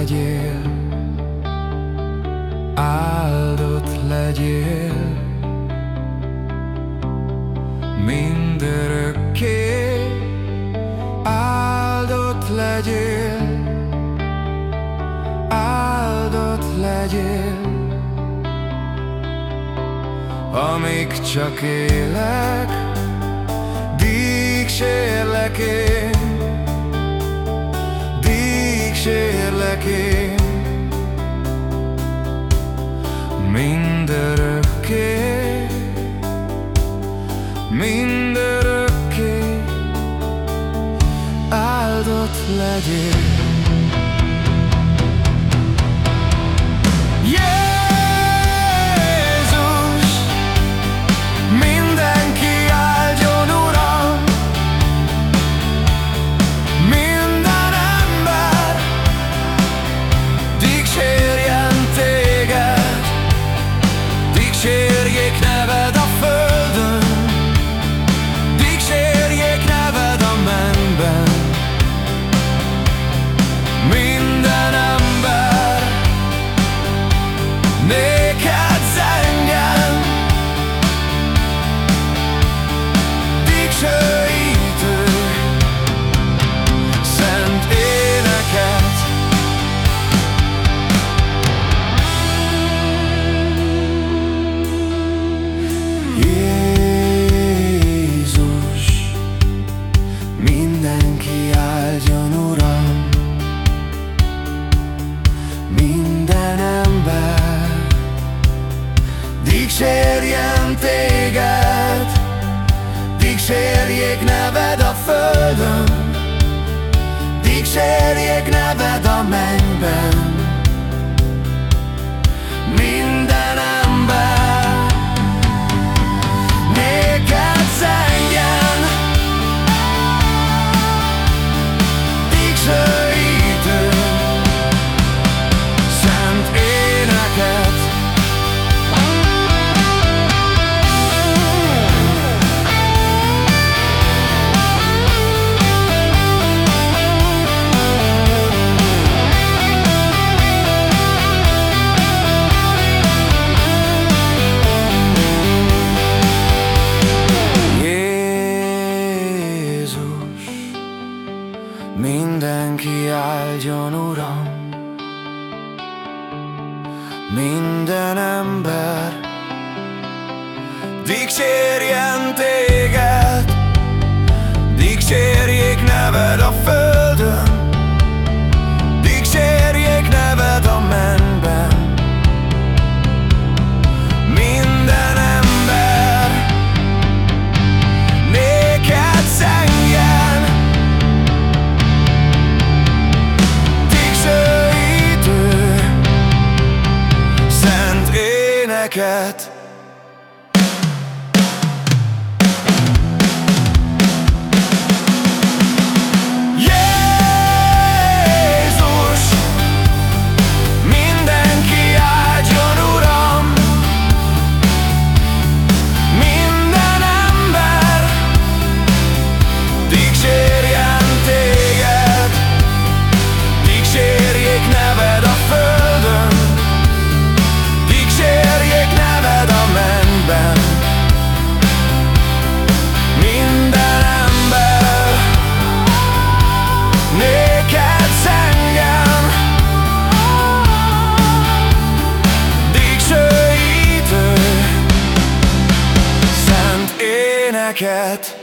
legyél, áldott legyél, mindörökké áldott legyél, áldott legyél, amíg csak élek, dicsérlek én. Mindörökké. Mindörökké. Áldott legyél Dicsérjen téged Dicsérjék neved a földön Dicsérjék neved a mennyben Mindenki áldjon, Uram. Minden ember. Dicsérjen téged. Dicsérjék neved a földön neked jacket